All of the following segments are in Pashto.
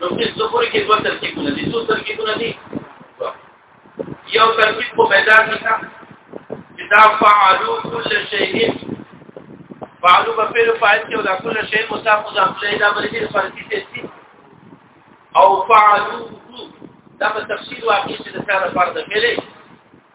نو چې څوکوري کې دوه ترکیبونه دي څو ترکیبونه دي یو ترکیب په پیدا کړه چې دا فعلو کل شیء فعلو په فعل فاعل کې ولا کل شیء مصاب مضاف الیه دا باندې فرقي تستی او فعلو دا په تفصیل واقع چې د کار فرض ملي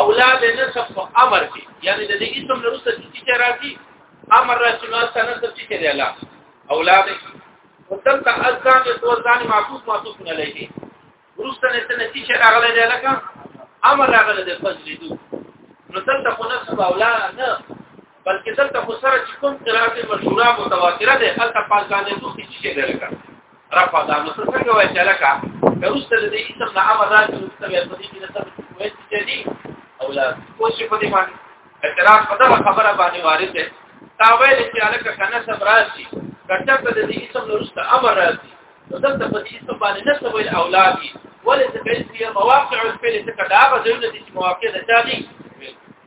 اولاد نسب په امر کې یعنی د دې اسم له وروسته چې راځي امر راځي نو اصل نسب چې دی الله اولاد وتل ته اذان یو ځان معطوف معطوف نه لګي وروسته نه څه نتیجه چې راغله دی لکه امر راغله د فضل دو نو تل ته خو نسب اولاد نه بلکې دلته خو سره چې کوم قرات مشهوره متواتره ده هلته پاکانه دوه څه شي ده لکه رفع دا نو څنګه وایي چې لکه کروسته د دې اسم نه امر راځي نو څه په دې کې د سبب کوی چې دي او لا کوشش په دې باندې اعتراض په دغه خبره باندې وارد ده تا ویل چې لکه کنه سب راځي کټه په دې اسم نو رسته امر راځي نو دلته په دې اسم باندې نه څه ویل اولادي ولې څه کوي مواقع الفعل څه کډا غوښنه دي چې مواقع ده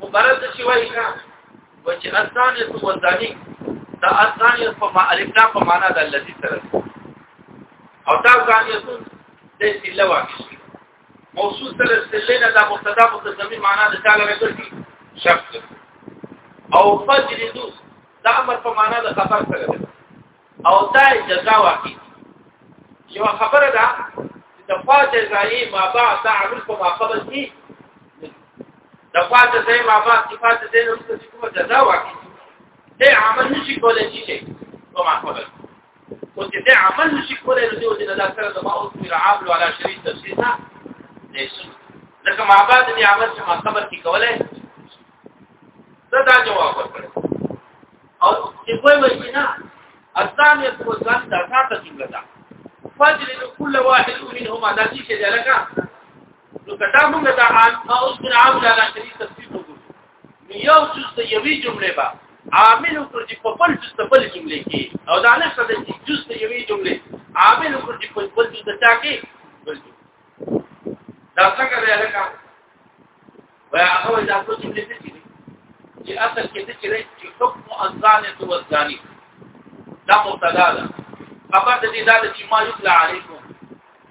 مبارز چې وایي کا و چې اذان یې په ځاني دا اذان یې په ما الکنا په معنا د الذي سره او دا ځان یې د سله واقع موصول تل سله نه دا مبتدا متضمن معنا د تعالی راځي شخص او فجر دو دا امر په معنا د خبر سره او دا جزا واقعي یو خبره ده چې د فاج جزایي ما بعد تعمل په ما قبل کې د فاج جزایي ما بعد چې فاج جزایي نو څه کومه جزا واقعي دې عمل نشي کولای شي په ما قبل او چې دې عمل نشي کولای نو دې د ډاکټر د ما او سمیر عامل ولا شریط تفسیر نه نشي ځکه ما بعد دې عمل چې ما قبل کې کولای دا دا جواب ورکړي او چې کوی وایي نه اذان یې کوم ځان د ساته څنګه ده فجر لكل واحد منهما دا چې څه لکه نو کدا موږ دا عام او سر عام لا شریک تفسیر وکړو یو څه د یوې جملې با عامل پر دې په خپل څه په جملې کې او دا نه څه د جز د یوې جملې عامل پر دې په خپل څه د چا کې دا څنګه لکه وای هغه دا څه چې دې دي چې اصل کې دې چې حکم الزانه تو الزانی دا مبتدا ده خبر دې دا چې ما یطلع علیکم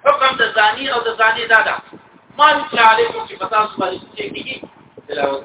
حکم د زانی او د زانی دا ده ما یطلع علیکم چې پتا اوس باندې چې کیږي تلاوت